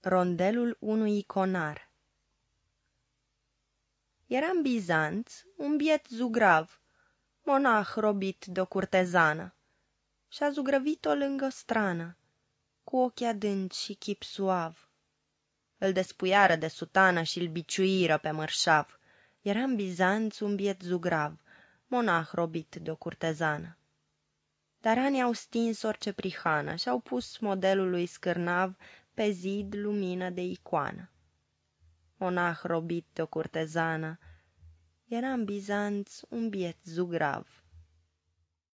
Rondelul unui iconar Era în Bizanț un biet zugrav, monah robit de o curtezană, și-a zugrăvit-o lângă o strană, cu ochi adânci și chip suav. Îl despuiară de sutană și-l biciuiră pe mărșav. Era în Bizanț un biet zugrav, monah robit de o curtezană. Dar anii au stins orice prihană și-au pus modelului scârnav pe zid lumină de icoană. Monah robit de o curtezană, era în Bizanț un biet zugrav.